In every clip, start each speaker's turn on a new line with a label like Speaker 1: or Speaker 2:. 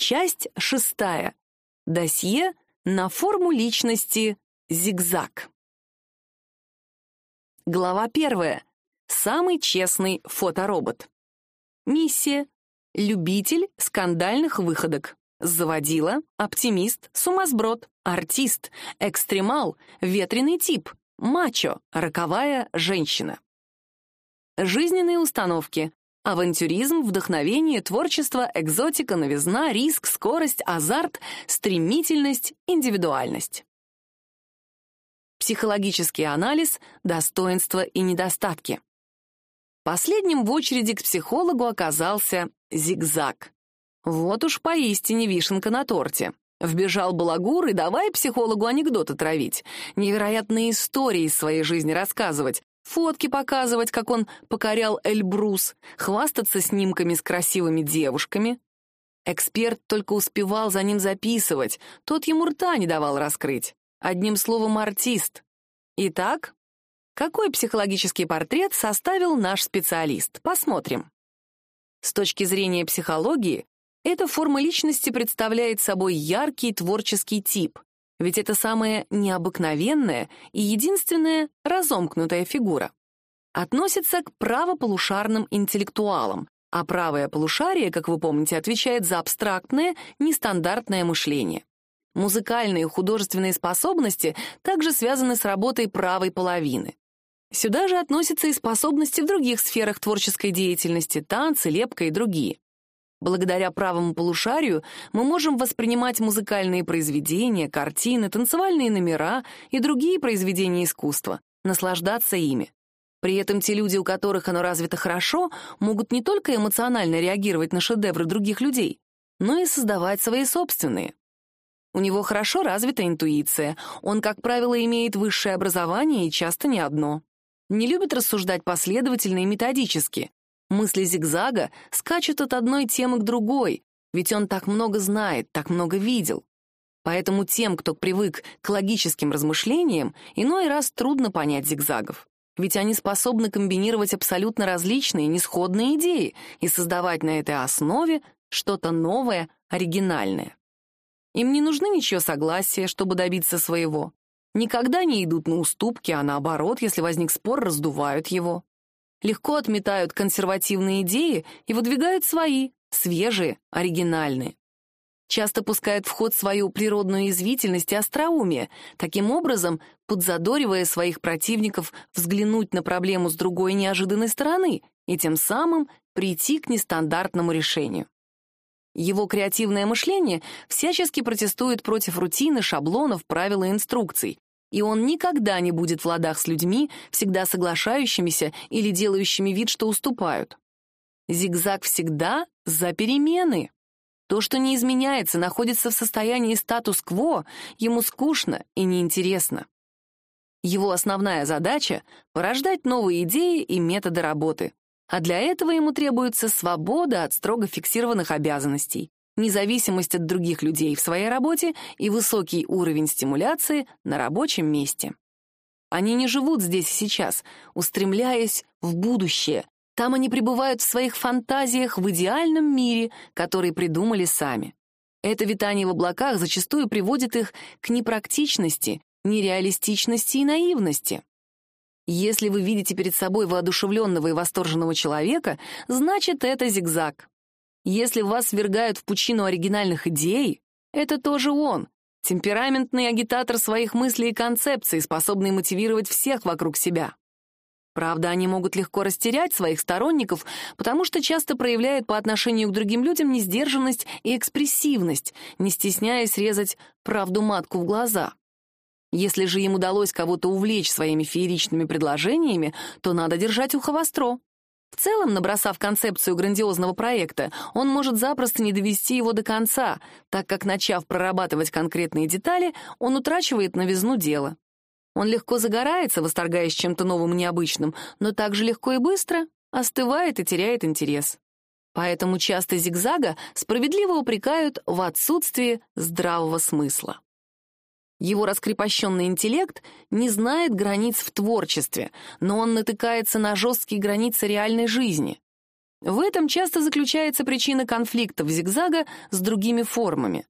Speaker 1: Часть шестая. Досье на форму личности зигзаг. Глава первая. Самый честный фоторобот. Миссия. Любитель скандальных выходок. Заводила, оптимист, сумасброд, артист, экстремал, ветреный тип, мачо, роковая женщина. Жизненные установки. Авантюризм, вдохновение, творчество, экзотика, новизна, риск, скорость, азарт, стремительность, индивидуальность. Психологический анализ, достоинства и недостатки. Последним в очереди к психологу оказался зигзаг. Вот уж поистине вишенка на торте. Вбежал балагур и давай психологу анекдоты травить, невероятные истории из своей жизни рассказывать, фотки показывать, как он покорял Эльбрус, хвастаться снимками с красивыми девушками. Эксперт только успевал за ним записывать, тот ему рта не давал раскрыть. Одним словом, артист. Итак, какой психологический портрет составил наш специалист? Посмотрим. С точки зрения психологии, эта форма личности представляет собой яркий творческий тип, ведь это самая необыкновенная и единственная разомкнутая фигура. Относится к правополушарным интеллектуалам, а правое полушарие, как вы помните, отвечает за абстрактное, нестандартное мышление. Музыкальные и художественные способности также связаны с работой правой половины. Сюда же относятся и способности в других сферах творческой деятельности, танцы, лепка и другие. Благодаря правому полушарию мы можем воспринимать музыкальные произведения, картины, танцевальные номера и другие произведения искусства, наслаждаться ими. При этом те люди, у которых оно развито хорошо, могут не только эмоционально реагировать на шедевры других людей, но и создавать свои собственные. У него хорошо развита интуиция, он, как правило, имеет высшее образование и часто не одно. Не любит рассуждать последовательно и методически, Мысли зигзага скачут от одной темы к другой, ведь он так много знает, так много видел. Поэтому тем, кто привык к логическим размышлениям, иной раз трудно понять зигзагов. Ведь они способны комбинировать абсолютно различные, несходные идеи и создавать на этой основе что-то новое, оригинальное. Им не нужны ничего согласия, чтобы добиться своего. Никогда не идут на уступки, а наоборот, если возник спор, раздувают его легко отметают консервативные идеи и выдвигают свои, свежие, оригинальные. Часто пускают в ход свою природную язвительность и остроумие, таким образом подзадоривая своих противников взглянуть на проблему с другой неожиданной стороны и тем самым прийти к нестандартному решению. Его креативное мышление всячески протестует против рутины, шаблонов, правил и инструкций, и он никогда не будет в ладах с людьми, всегда соглашающимися или делающими вид, что уступают. Зигзаг всегда за перемены. То, что не изменяется, находится в состоянии статус-кво, ему скучно и неинтересно. Его основная задача — порождать новые идеи и методы работы. А для этого ему требуется свобода от строго фиксированных обязанностей независимость от других людей в своей работе и высокий уровень стимуляции на рабочем месте. Они не живут здесь и сейчас, устремляясь в будущее. Там они пребывают в своих фантазиях в идеальном мире, который придумали сами. Это витание в облаках зачастую приводит их к непрактичности, нереалистичности и наивности. Если вы видите перед собой воодушевленного и восторженного человека, значит, это зигзаг. Если вас свергают в пучину оригинальных идей, это тоже он, темпераментный агитатор своих мыслей и концепций, способный мотивировать всех вокруг себя. Правда, они могут легко растерять своих сторонников, потому что часто проявляют по отношению к другим людям несдержанность и экспрессивность, не стесняясь резать правду матку в глаза. Если же им удалось кого-то увлечь своими фееричными предложениями, то надо держать ухо востро. В целом, набросав концепцию грандиозного проекта, он может запросто не довести его до конца, так как, начав прорабатывать конкретные детали, он утрачивает новизну дела. Он легко загорается, восторгаясь чем-то новым и необычным, но также легко и быстро остывает и теряет интерес. Поэтому часто зигзага справедливо упрекают в отсутствии здравого смысла. Его раскрепощенный интеллект не знает границ в творчестве, но он натыкается на жесткие границы реальной жизни. В этом часто заключается причина конфликтов зигзага с другими формами.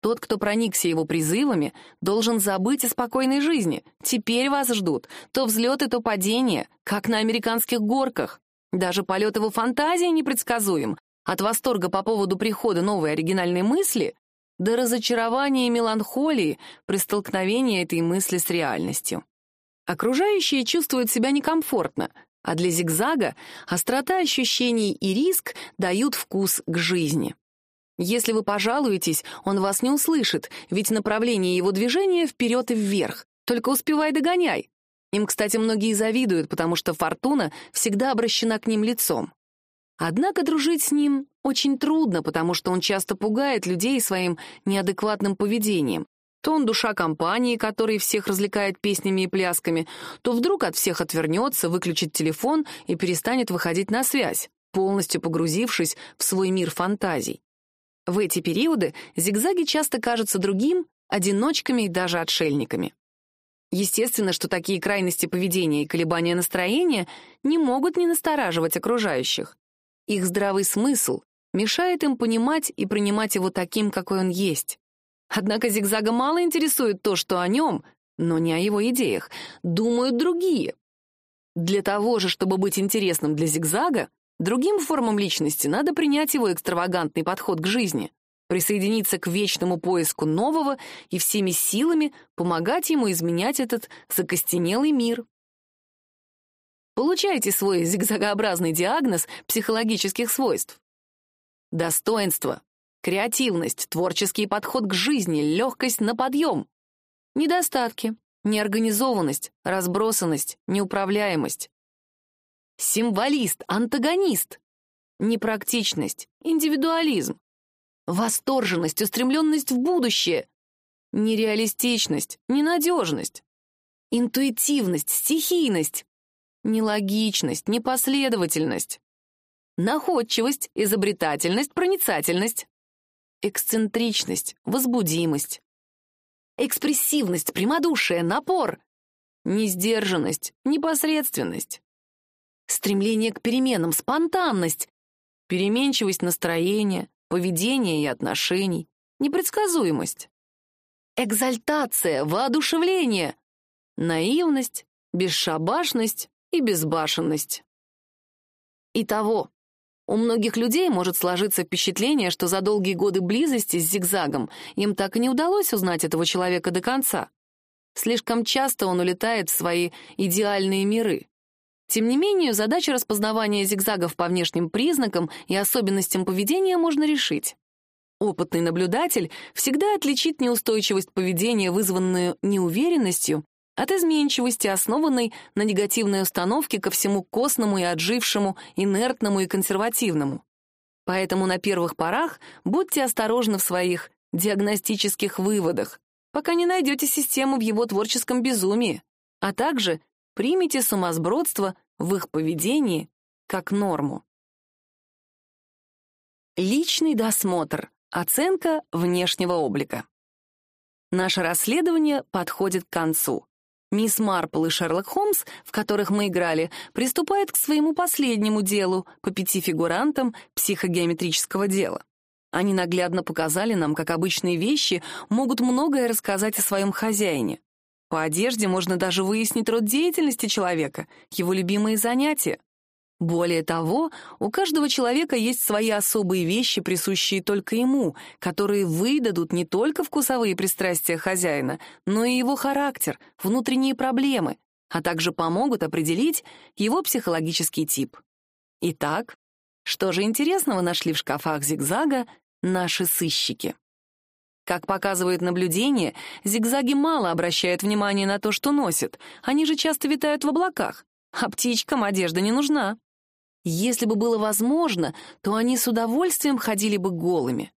Speaker 1: Тот, кто проникся его призывами, должен забыть о спокойной жизни. Теперь вас ждут то взлеты, то падения, как на американских горках. Даже полет его фантазии непредсказуем. От восторга по поводу прихода новой оригинальной мысли до разочарования и меланхолии при столкновении этой мысли с реальностью. Окружающие чувствуют себя некомфортно, а для зигзага острота ощущений и риск дают вкус к жизни. Если вы пожалуетесь, он вас не услышит, ведь направление его движения вперед и вверх. Только успевай догоняй. Им, кстати, многие завидуют, потому что фортуна всегда обращена к ним лицом. Однако дружить с ним очень трудно, потому что он часто пугает людей своим неадекватным поведением. То он душа компании, который всех развлекает песнями и плясками, то вдруг от всех отвернется, выключит телефон и перестанет выходить на связь, полностью погрузившись в свой мир фантазий. В эти периоды зигзаги часто кажутся другим, одиночками и даже отшельниками. Естественно, что такие крайности поведения и колебания настроения не могут не настораживать окружающих. Их здравый смысл мешает им понимать и принимать его таким, какой он есть. Однако зигзага мало интересует то, что о нем, но не о его идеях, думают другие. Для того же, чтобы быть интересным для зигзага, другим формам личности надо принять его экстравагантный подход к жизни, присоединиться к вечному поиску нового и всеми силами помогать ему изменять этот закостенелый мир. Получайте свой зигзагообразный диагноз психологических свойств. Достоинство, Креативность, творческий подход к жизни, легкость на подъем. Недостатки. Неорганизованность, разбросанность, неуправляемость. Символист, антагонист. Непрактичность, индивидуализм. Восторженность, устремленность в будущее. Нереалистичность, ненадежность. Интуитивность, стихийность. Нелогичность, непоследовательность. Находчивость, изобретательность, проницательность эксцентричность, возбудимость. Экспрессивность, прямодушие, напор. Несдержанность, непосредственность. Стремление к переменам, спонтанность. Переменчивость настроения, поведения и отношений. Непредсказуемость. Экзальтация, воодушевление. Наивность, бесшабашность и безбашенность. Итого, у многих людей может сложиться впечатление, что за долгие годы близости с зигзагом им так и не удалось узнать этого человека до конца. Слишком часто он улетает в свои идеальные миры. Тем не менее, задачу распознавания зигзагов по внешним признакам и особенностям поведения можно решить. Опытный наблюдатель всегда отличит неустойчивость поведения, вызванную неуверенностью, от изменчивости, основанной на негативной установке ко всему костному и отжившему, инертному и консервативному. Поэтому на первых порах будьте осторожны в своих диагностических выводах, пока не найдете систему в его творческом безумии, а также примите сумасбродство в их поведении как норму. Личный досмотр. Оценка внешнего облика. Наше расследование подходит к концу. Мисс Марпл и Шерлок Холмс, в которых мы играли, приступают к своему последнему делу по пяти фигурантам психогеометрического дела. Они наглядно показали нам, как обычные вещи могут многое рассказать о своем хозяине. По одежде можно даже выяснить род деятельности человека, его любимые занятия. Более того, у каждого человека есть свои особые вещи, присущие только ему, которые выдадут не только вкусовые пристрастия хозяина, но и его характер, внутренние проблемы, а также помогут определить его психологический тип. Итак, что же интересного нашли в шкафах зигзага наши сыщики? Как показывает наблюдение, зигзаги мало обращают внимание на то, что носят, они же часто витают в облаках, а птичкам одежда не нужна. Если бы было возможно, то они с удовольствием ходили бы голыми.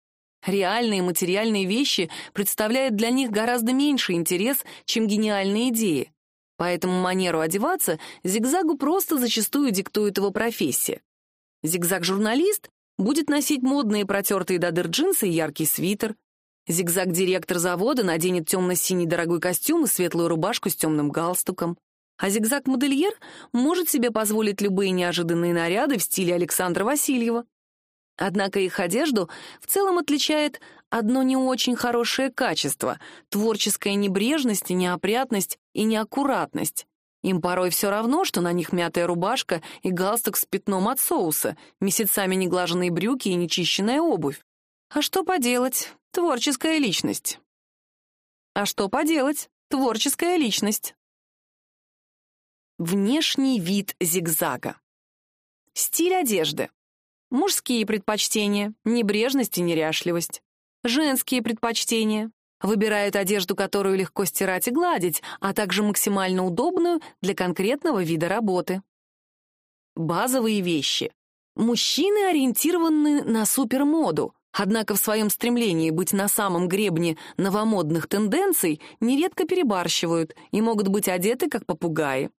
Speaker 1: Реальные материальные вещи представляют для них гораздо меньший интерес, чем гениальные идеи. Поэтому манеру одеваться зигзагу просто зачастую диктует его профессия. Зигзаг-журналист будет носить модные протертые до дыр джинсы и яркий свитер. Зигзаг-директор завода наденет темно-синий дорогой костюм и светлую рубашку с темным галстуком. А зигзаг-модельер может себе позволить любые неожиданные наряды в стиле Александра Васильева. Однако их одежду в целом отличает одно не очень хорошее качество — творческая небрежность, неопрятность и неаккуратность. Им порой все равно, что на них мятая рубашка и галстук с пятном от соуса, месяцами неглаженные брюки и нечищенная обувь. А что поделать? Творческая личность. А что поделать? Творческая личность. Внешний вид зигзага. Стиль одежды. Мужские предпочтения, небрежность и неряшливость. Женские предпочтения. Выбирают одежду, которую легко стирать и гладить, а также максимально удобную для конкретного вида работы. Базовые вещи. Мужчины ориентированы на супермоду, однако в своем стремлении быть на самом гребне новомодных тенденций нередко перебарщивают и могут быть одеты как попугаи.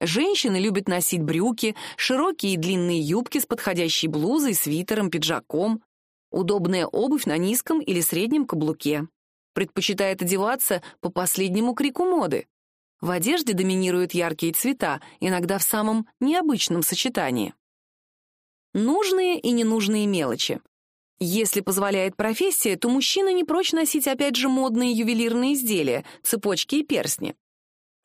Speaker 1: Женщины любят носить брюки, широкие и длинные юбки с подходящей блузой, свитером, пиджаком, удобная обувь на низком или среднем каблуке. Предпочитает одеваться по последнему крику моды. В одежде доминируют яркие цвета, иногда в самом необычном сочетании. Нужные и ненужные мелочи. Если позволяет профессия, то мужчина не прочь носить опять же модные ювелирные изделия, цепочки и перстни.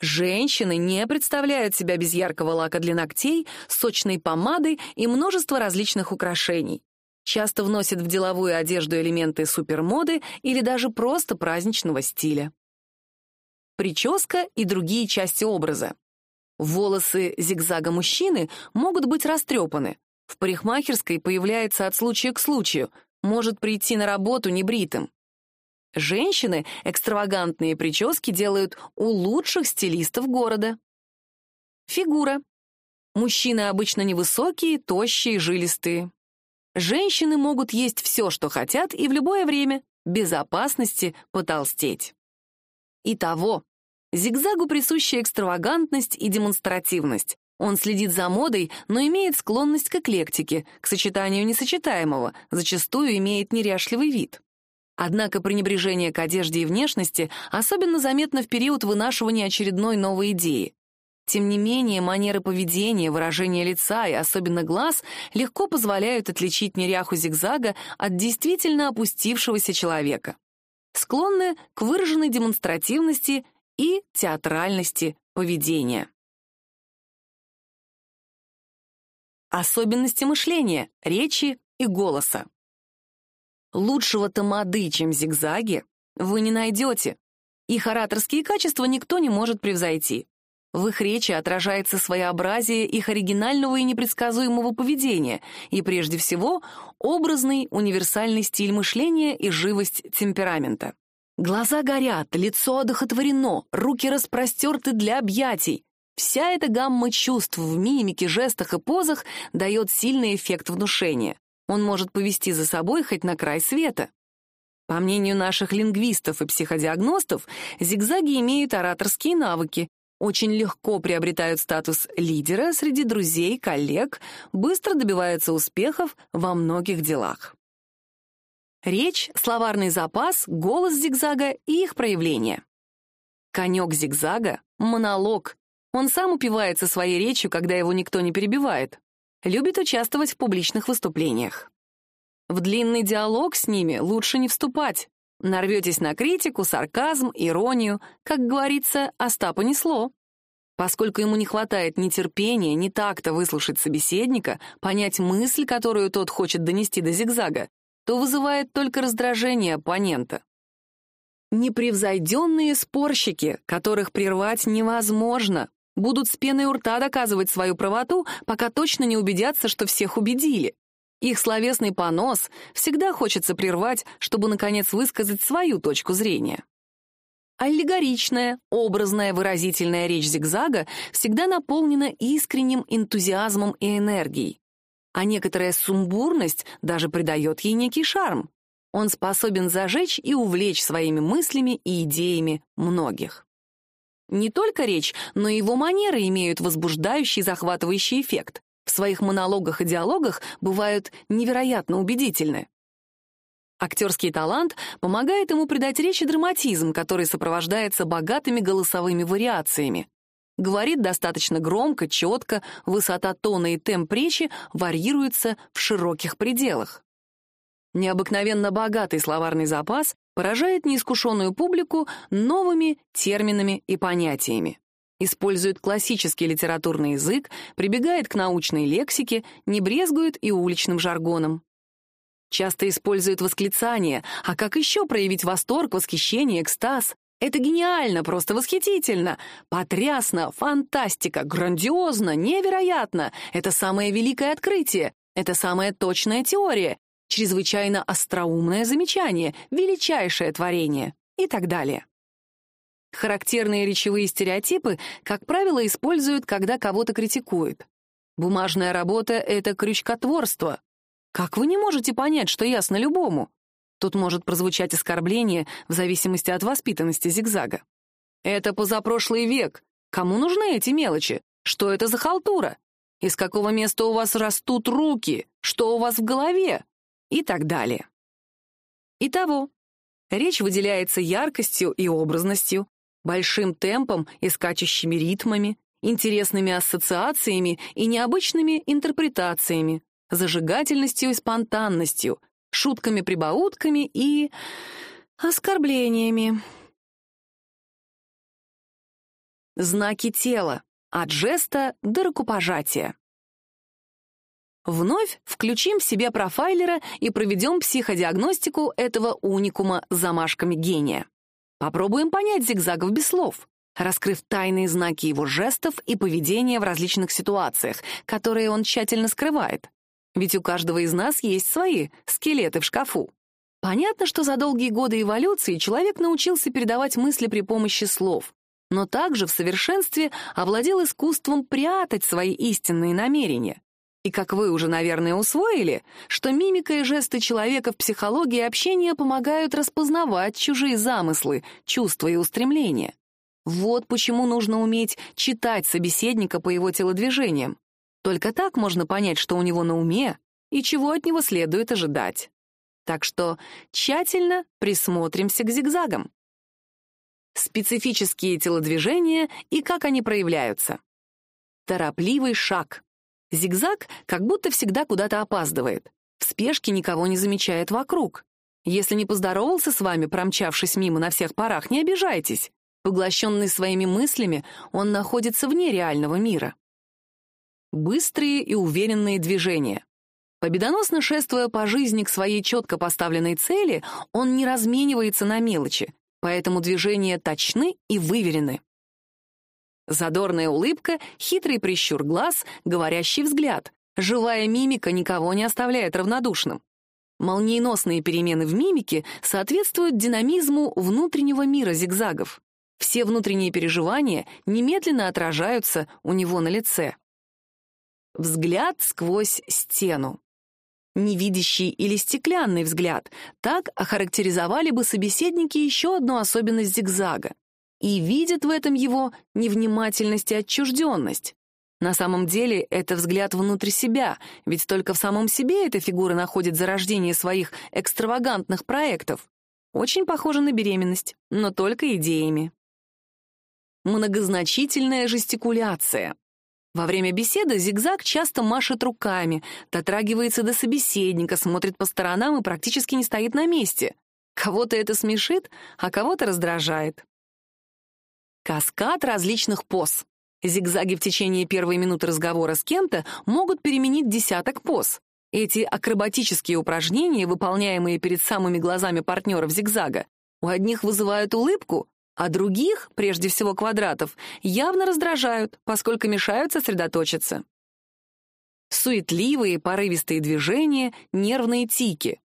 Speaker 1: Женщины не представляют себя без яркого лака для ногтей, сочной помады и множества различных украшений. Часто вносят в деловую одежду элементы супермоды или даже просто праздничного стиля. Прическа и другие части образа. Волосы зигзага мужчины могут быть растрепаны. В парикмахерской появляется от случая к случаю, может прийти на работу небритым. Женщины экстравагантные прически делают у лучших стилистов города. Фигура. Мужчины обычно невысокие, тощие, жилистые. Женщины могут есть все, что хотят, и в любое время, без опасности, потолстеть. Итого, зигзагу присуща экстравагантность и демонстративность. Он следит за модой, но имеет склонность к эклектике, к сочетанию несочетаемого, зачастую имеет неряшливый вид. Однако пренебрежение к одежде и внешности особенно заметно в период вынашивания очередной новой идеи. Тем не менее, манеры поведения, выражение лица и особенно глаз легко позволяют отличить неряху зигзага от действительно опустившегося человека. Склонны к выраженной демонстративности и театральности поведения. Особенности мышления, речи и голоса. Лучшего тамады, чем зигзаги, вы не найдете. Их ораторские качества никто не может превзойти. В их речи отражается своеобразие их оригинального и непредсказуемого поведения и, прежде всего, образный универсальный стиль мышления и живость темперамента. Глаза горят, лицо одухотворено, руки распростерты для объятий. Вся эта гамма чувств в мимике, жестах и позах дает сильный эффект внушения он может повести за собой хоть на край света. По мнению наших лингвистов и психодиагностов, зигзаги имеют ораторские навыки, очень легко приобретают статус лидера среди друзей, коллег, быстро добиваются успехов во многих делах. Речь, словарный запас, голос зигзага и их проявление. Конек зигзага — монолог. Он сам упивается своей речью, когда его никто не перебивает любит участвовать в публичных выступлениях. В длинный диалог с ними лучше не вступать. Нарветесь на критику, сарказм, иронию, как говорится, Остапа несло. Поскольку ему не хватает ни терпения, ни такта выслушать собеседника, понять мысль, которую тот хочет донести до зигзага, то вызывает только раздражение оппонента. Непревзойденные спорщики, которых прервать невозможно, Будут с пеной у рта доказывать свою правоту, пока точно не убедятся, что всех убедили. Их словесный понос всегда хочется прервать, чтобы, наконец, высказать свою точку зрения. Аллегоричная, образная, выразительная речь зигзага всегда наполнена искренним энтузиазмом и энергией. А некоторая сумбурность даже придает ей некий шарм. Он способен зажечь и увлечь своими мыслями и идеями многих. Не только речь, но и его манеры имеют возбуждающий, захватывающий эффект. В своих монологах и диалогах бывают невероятно убедительны. Актерский талант помогает ему придать речи драматизм, который сопровождается богатыми голосовыми вариациями. говорит достаточно громко, четко, высота тона и темп речи варьируются в широких пределах. Необыкновенно богатый словарный запас поражает неискушенную публику новыми терминами и понятиями. Использует классический литературный язык, прибегает к научной лексике, не брезгует и уличным жаргоном. Часто использует восклицания, а как еще проявить восторг, восхищение, экстаз? Это гениально, просто восхитительно, потрясно, фантастика, грандиозно, невероятно. Это самое великое открытие, это самая точная теория, чрезвычайно остроумное замечание, величайшее творение и так далее. Характерные речевые стереотипы, как правило, используют, когда кого-то критикуют. Бумажная работа — это крючкотворство. Как вы не можете понять, что ясно любому? Тут может прозвучать оскорбление в зависимости от воспитанности зигзага. Это позапрошлый век. Кому нужны эти мелочи? Что это за халтура? Из какого места у вас растут руки? Что у вас в голове? И так далее. Итого, речь выделяется яркостью и образностью, большим темпом и скачущими ритмами, интересными ассоциациями и необычными интерпретациями, зажигательностью и спонтанностью, шутками-прибаутками и оскорблениями. Знаки тела. От жеста до рукопожатия. Вновь включим в себе профайлера и проведем психодиагностику этого уникума замашками гения. Попробуем понять зигзагов без слов, раскрыв тайные знаки его жестов и поведения в различных ситуациях, которые он тщательно скрывает. Ведь у каждого из нас есть свои скелеты в шкафу. Понятно, что за долгие годы эволюции человек научился передавать мысли при помощи слов, но также в совершенстве овладел искусством прятать свои истинные намерения. И как вы уже, наверное, усвоили, что мимика и жесты человека в психологии общения помогают распознавать чужие замыслы, чувства и устремления. Вот почему нужно уметь читать собеседника по его телодвижениям. Только так можно понять, что у него на уме и чего от него следует ожидать. Так что тщательно присмотримся к зигзагам. Специфические телодвижения и как они проявляются. Торопливый шаг. Зигзаг как будто всегда куда-то опаздывает. В спешке никого не замечает вокруг. Если не поздоровался с вами, промчавшись мимо на всех парах, не обижайтесь. Поглощенный своими мыслями, он находится вне реального мира. Быстрые и уверенные движения. Победоносно шествуя по жизни к своей четко поставленной цели, он не разменивается на мелочи, поэтому движения точны и выверены. Задорная улыбка, хитрый прищур глаз, говорящий взгляд. Живая мимика никого не оставляет равнодушным. Молниеносные перемены в мимике соответствуют динамизму внутреннего мира зигзагов. Все внутренние переживания немедленно отражаются у него на лице. Взгляд сквозь стену. Невидящий или стеклянный взгляд. Так охарактеризовали бы собеседники еще одну особенность зигзага. И видят в этом его невнимательность и отчужденность. На самом деле это взгляд внутрь себя, ведь только в самом себе эта фигура находит зарождение своих экстравагантных проектов. Очень похоже на беременность, но только идеями. Многозначительная жестикуляция. Во время беседы зигзаг часто машет руками, дотрагивается до собеседника, смотрит по сторонам и практически не стоит на месте. Кого-то это смешит, а кого-то раздражает. Каскад различных поз. Зигзаги в течение первой минуты разговора с кем-то могут переменить десяток поз. Эти акробатические упражнения, выполняемые перед самыми глазами партнеров зигзага, у одних вызывают улыбку, а других, прежде всего квадратов, явно раздражают, поскольку мешают сосредоточиться. Суетливые, порывистые движения, нервные тики.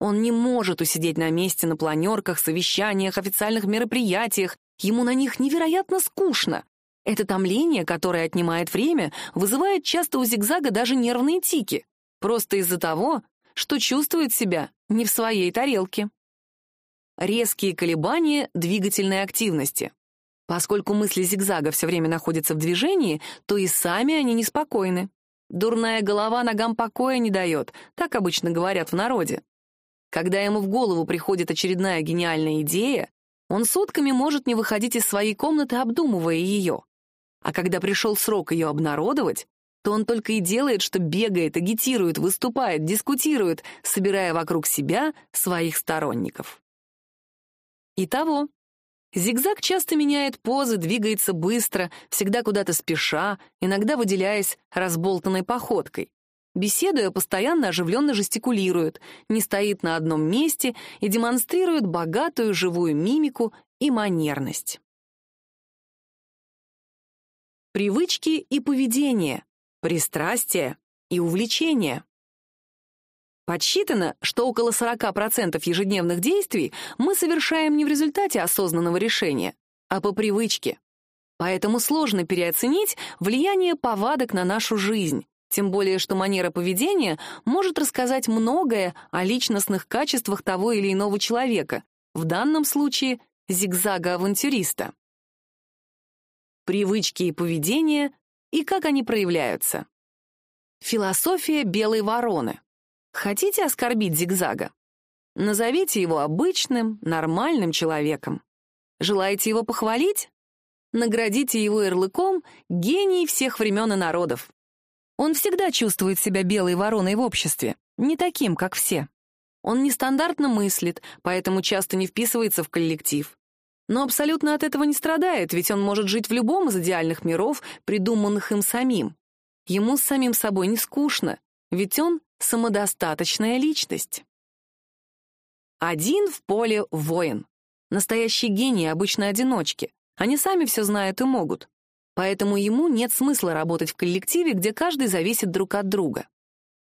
Speaker 1: Он не может усидеть на месте на планерках, совещаниях, официальных мероприятиях, ему на них невероятно скучно. Это томление, которое отнимает время, вызывает часто у зигзага даже нервные тики, просто из-за того, что чувствует себя не в своей тарелке резкие колебания двигательной активности. Поскольку мысли зигзага все время находятся в движении, то и сами они неспокойны. Дурная голова ногам покоя не дает, так обычно говорят в народе. Когда ему в голову приходит очередная гениальная идея, он сутками может не выходить из своей комнаты, обдумывая ее. А когда пришел срок ее обнародовать, то он только и делает, что бегает, агитирует, выступает, дискутирует, собирая вокруг себя своих сторонников. Итого, зигзаг часто меняет позы, двигается быстро, всегда куда-то спеша, иногда выделяясь разболтанной походкой. Беседуя, постоянно оживленно жестикулирует, не стоит на одном месте и демонстрирует богатую живую мимику и манерность. Привычки и поведение, пристрастия и увлечения. Подсчитано, что около 40% ежедневных действий мы совершаем не в результате осознанного решения, а по привычке. Поэтому сложно переоценить влияние повадок на нашу жизнь, тем более что манера поведения может рассказать многое о личностных качествах того или иного человека, в данном случае зигзага-авантюриста привычки и поведение и как они проявляются. Философия белой вороны. Хотите оскорбить зигзага? Назовите его обычным, нормальным человеком. Желаете его похвалить? Наградите его ярлыком «гений всех времен и народов». Он всегда чувствует себя белой вороной в обществе, не таким, как все. Он нестандартно мыслит, поэтому часто не вписывается в коллектив но абсолютно от этого не страдает, ведь он может жить в любом из идеальных миров, придуманных им самим. Ему с самим собой не скучно, ведь он самодостаточная личность. Один в поле воин. Настоящие гении обычно одиночки. Они сами все знают и могут. Поэтому ему нет смысла работать в коллективе, где каждый зависит друг от друга.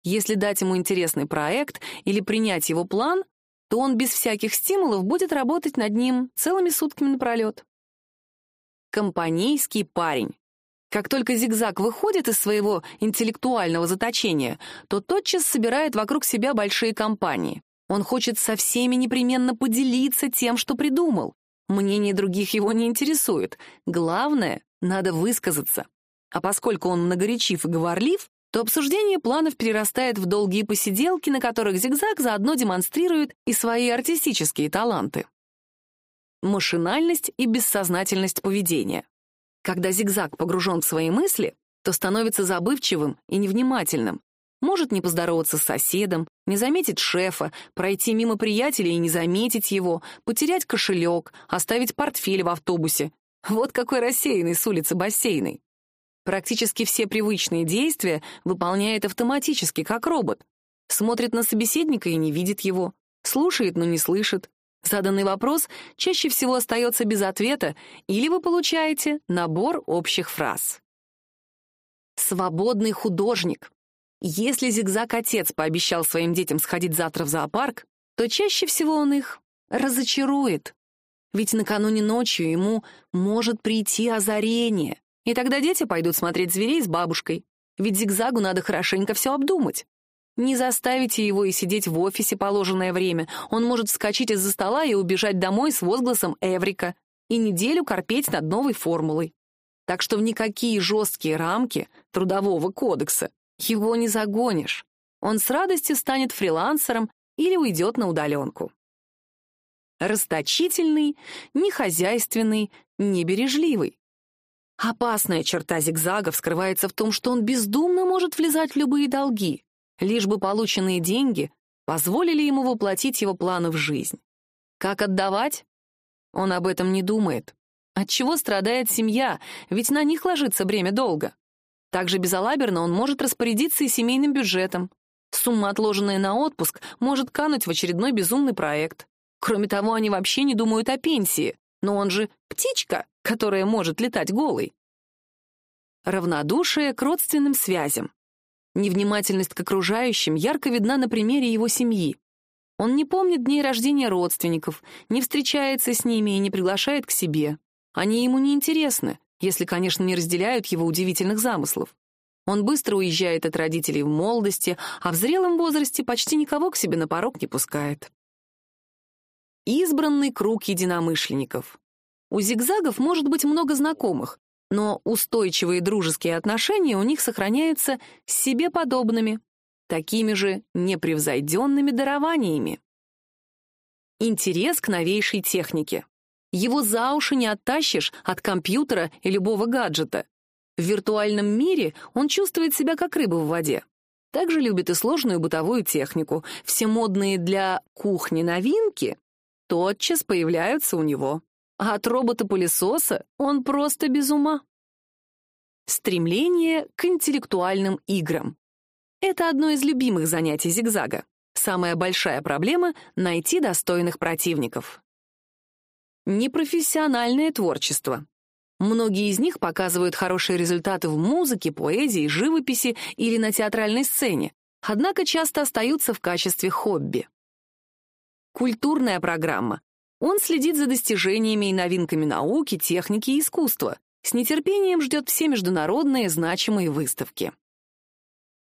Speaker 1: Если дать ему интересный проект или принять его план, то он без всяких стимулов будет работать над ним целыми сутками напролет. Компанейский парень. Как только зигзаг выходит из своего интеллектуального заточения, то тотчас собирает вокруг себя большие компании. Он хочет со всеми непременно поделиться тем, что придумал. Мнение других его не интересует. Главное — надо высказаться. А поскольку он многоречив и говорлив, то обсуждение планов перерастает в долгие посиделки, на которых зигзаг заодно демонстрирует и свои артистические таланты. Машинальность и бессознательность поведения. Когда зигзаг погружен в свои мысли, то становится забывчивым и невнимательным, может не поздороваться с соседом, не заметить шефа, пройти мимо приятеля и не заметить его, потерять кошелек, оставить портфель в автобусе. Вот какой рассеянный с улицы бассейной. Практически все привычные действия выполняет автоматически, как робот. Смотрит на собеседника и не видит его. Слушает, но не слышит. Заданный вопрос чаще всего остается без ответа, или вы получаете набор общих фраз. Свободный художник. Если зигзаг-отец пообещал своим детям сходить завтра в зоопарк, то чаще всего он их разочарует. Ведь накануне ночью ему может прийти озарение. И тогда дети пойдут смотреть зверей с бабушкой. Ведь зигзагу надо хорошенько все обдумать. Не заставите его и сидеть в офисе положенное время. Он может вскочить из-за стола и убежать домой с возгласом «Эврика» и неделю корпеть над новой формулой. Так что в никакие жесткие рамки трудового кодекса его не загонишь. Он с радостью станет фрилансером или уйдет на удаленку. Расточительный, нехозяйственный, небережливый. Опасная черта зигзага скрывается в том, что он бездумно может влезать в любые долги, лишь бы полученные деньги позволили ему воплотить его планы в жизнь. Как отдавать? Он об этом не думает. От чего страдает семья, ведь на них ложится бремя долга. Также безалаберно он может распорядиться и семейным бюджетом. Сумма, отложенная на отпуск, может кануть в очередной безумный проект. Кроме того, они вообще не думают о пенсии. Но он же птичка, которая может летать голой. Равнодушие к родственным связям. Невнимательность к окружающим ярко видна на примере его семьи. Он не помнит дней рождения родственников, не встречается с ними и не приглашает к себе. Они ему не интересны, если, конечно, не разделяют его удивительных замыслов. Он быстро уезжает от родителей в молодости, а в зрелом возрасте почти никого к себе на порог не пускает. Избранный круг единомышленников. У зигзагов может быть много знакомых, но устойчивые дружеские отношения у них сохраняются с себе подобными, такими же непревзойденными дарованиями. Интерес к новейшей технике. Его за уши не оттащишь от компьютера и любого гаджета. виртуальном мире он чувствует себя как рыба в воде. Также любит и сложную бытовую технику. Все модные для кухни новинки тотчас появляются у него. А от робота-пылесоса он просто без ума. Стремление к интеллектуальным играм. Это одно из любимых занятий зигзага. Самая большая проблема — найти достойных противников. Непрофессиональное творчество. Многие из них показывают хорошие результаты в музыке, поэзии, живописи или на театральной сцене, однако часто остаются в качестве хобби. Культурная программа. Он следит за достижениями и новинками науки, техники и искусства. С нетерпением ждет все международные значимые выставки.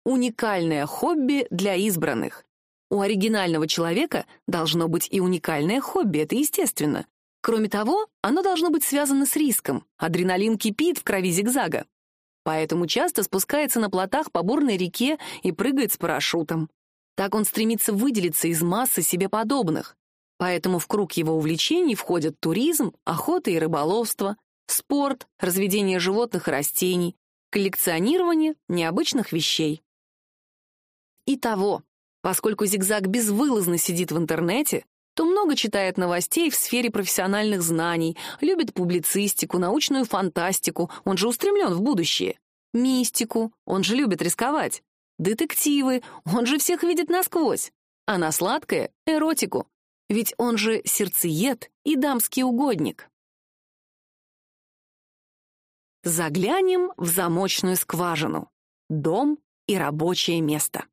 Speaker 1: Уникальное хобби для избранных. У оригинального человека должно быть и уникальное хобби, это естественно. Кроме того, оно должно быть связано с риском. Адреналин кипит в крови зигзага. Поэтому часто спускается на плотах по бурной реке и прыгает с парашютом. Так он стремится выделиться из массы себе подобных. Поэтому в круг его увлечений входят туризм, охота и рыболовство, спорт, разведение животных и растений, коллекционирование необычных вещей. Итого, поскольку зигзаг безвылазно сидит в интернете, то много читает новостей в сфере профессиональных знаний, любит публицистику, научную фантастику, он же устремлен в будущее, мистику, он же любит рисковать, детективы, он же всех видит насквозь, а на сладкое — эротику, ведь он же сердцеед и дамский угодник. Заглянем в замочную скважину. Дом и рабочее место.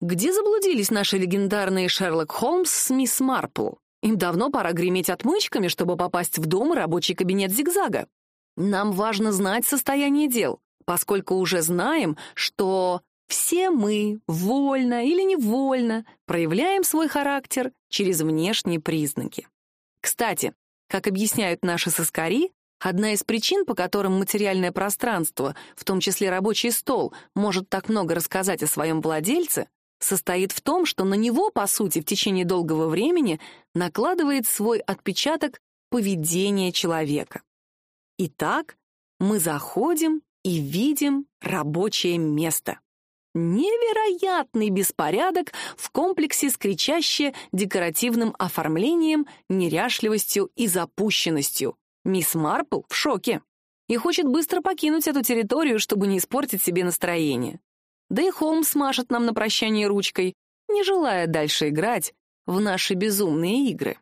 Speaker 1: Где заблудились наши легендарные Шерлок Холмс с мисс Марпл? Им давно пора греметь отмычками, чтобы попасть в дом и рабочий кабинет зигзага. Нам важно знать состояние дел, поскольку уже знаем, что все мы, вольно или невольно, проявляем свой характер через внешние признаки. Кстати, как объясняют наши соскари, одна из причин, по которым материальное пространство, в том числе рабочий стол, может так много рассказать о своем владельце, состоит в том, что на него, по сути, в течение долгого времени накладывает свой отпечаток поведение человека. Итак, мы заходим и видим рабочее место. Невероятный беспорядок в комплексе с кричаще декоративным оформлением, неряшливостью и запущенностью. Мисс Марпл в шоке и хочет быстро покинуть эту территорию, чтобы не испортить себе настроение. Да и Холмс машет нам на прощание ручкой, не желая дальше играть в наши безумные игры.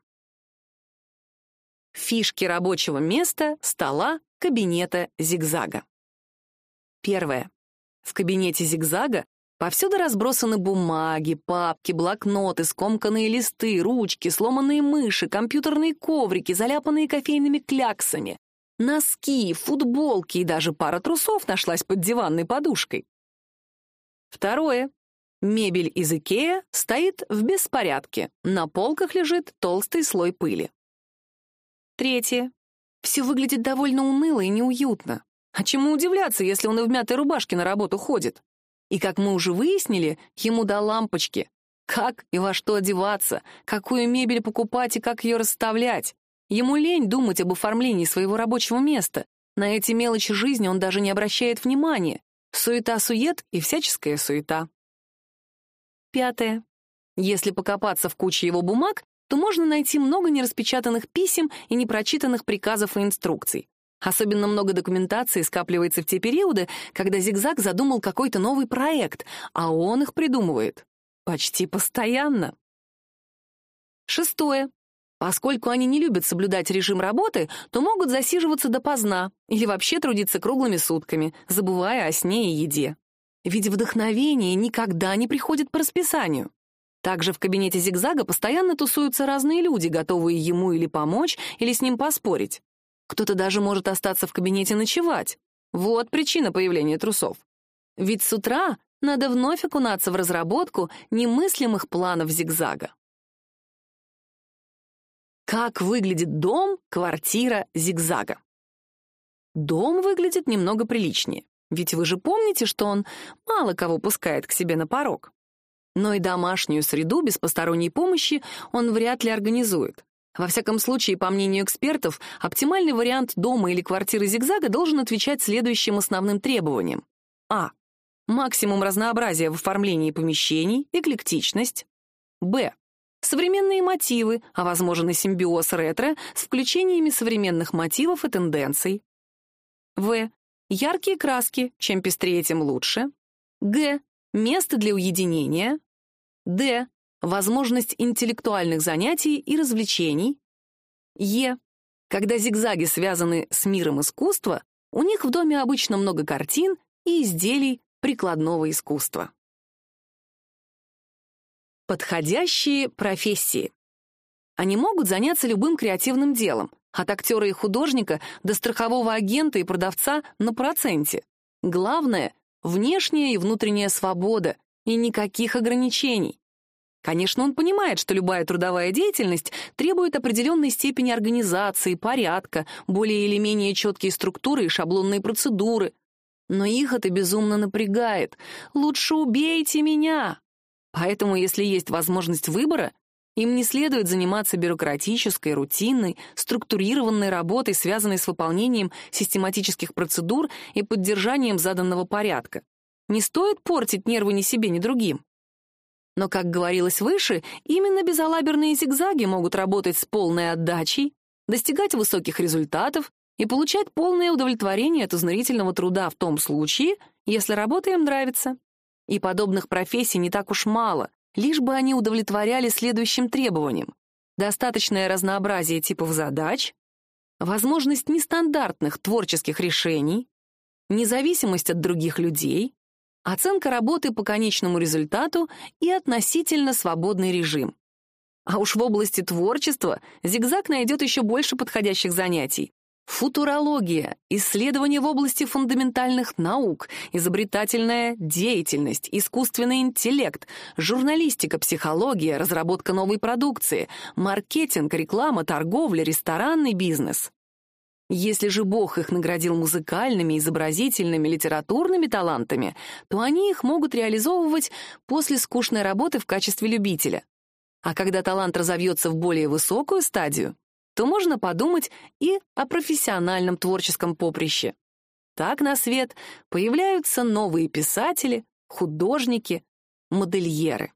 Speaker 1: Фишки рабочего места, стола, кабинета зигзага. Первое. В кабинете зигзага повсюду разбросаны бумаги, папки, блокноты, скомканные листы, ручки, сломанные мыши, компьютерные коврики, заляпанные кофейными кляксами, носки, футболки и даже пара трусов нашлась под диванной подушкой. Второе. Мебель из Икеа стоит в беспорядке. На полках лежит толстый слой пыли. Третье. Все выглядит довольно уныло и неуютно. А чему удивляться, если он и в мятой рубашке на работу ходит? И, как мы уже выяснили, ему до лампочки. Как и во что одеваться, какую мебель покупать и как ее расставлять. Ему лень думать об оформлении своего рабочего места. На эти мелочи жизни он даже не обращает внимания. Суета-сует и всяческая суета. Пятое. Если покопаться в куче его бумаг, то можно найти много нераспечатанных писем и непрочитанных приказов и инструкций. Особенно много документации скапливается в те периоды, когда Зигзаг задумал какой-то новый проект, а он их придумывает почти постоянно. Шестое. Поскольку они не любят соблюдать режим работы, то могут засиживаться допоздна или вообще трудиться круглыми сутками, забывая о сне и еде. Ведь вдохновение никогда не приходит по расписанию. Также в кабинете зигзага постоянно тусуются разные люди, готовые ему или помочь, или с ним поспорить. Кто-то даже может остаться в кабинете ночевать. Вот причина появления трусов. Ведь с утра надо вновь окунаться в разработку немыслимых планов зигзага. Как выглядит дом, квартира зигзага? Дом выглядит немного приличнее, ведь вы же помните, что он мало кого пускает к себе на порог. Но и домашнюю среду без посторонней помощи он вряд ли организует. Во всяком случае, по мнению экспертов, оптимальный вариант дома или квартиры зигзага должен отвечать следующим основным требованиям. А. Максимум разнообразия в оформлении помещений, эклектичность. Б. Современные мотивы, а возможно и симбиоз ретро с включениями современных мотивов и тенденций. В. Яркие краски, чем пестрее, тем лучше. Г. Место для уединения. Д. Возможность интеллектуальных занятий и развлечений. Е. Когда зигзаги связаны с миром искусства, у них в доме обычно много картин и изделий прикладного искусства. Подходящие профессии. Они могут заняться любым креативным делом, от актера и художника до страхового агента и продавца на проценте. Главное — внешняя и внутренняя свобода и никаких ограничений. Конечно, он понимает, что любая трудовая деятельность требует определенной степени организации, порядка, более или менее четкие структуры и шаблонные процедуры. Но их это безумно напрягает. «Лучше убейте меня!» Поэтому, если есть возможность выбора, им не следует заниматься бюрократической, рутинной, структурированной работой, связанной с выполнением систематических процедур и поддержанием заданного порядка. Не стоит портить нервы ни себе, ни другим. Но, как говорилось выше, именно безалаберные зигзаги могут работать с полной отдачей, достигать высоких результатов и получать полное удовлетворение от изнурительного труда в том случае, если работа им нравится. И подобных профессий не так уж мало, лишь бы они удовлетворяли следующим требованиям. Достаточное разнообразие типов задач, возможность нестандартных творческих решений, независимость от других людей, оценка работы по конечному результату и относительно свободный режим. А уж в области творчества зигзаг найдет еще больше подходящих занятий. Футурология, исследования в области фундаментальных наук, изобретательная деятельность, искусственный интеллект, журналистика, психология, разработка новой продукции, маркетинг, реклама, торговля, ресторанный бизнес. Если же Бог их наградил музыкальными, изобразительными, литературными талантами, то они их могут реализовывать после скучной работы в качестве любителя. А когда талант разовьется в более высокую стадию, то можно подумать и о профессиональном творческом поприще. Так на свет появляются новые писатели, художники, модельеры.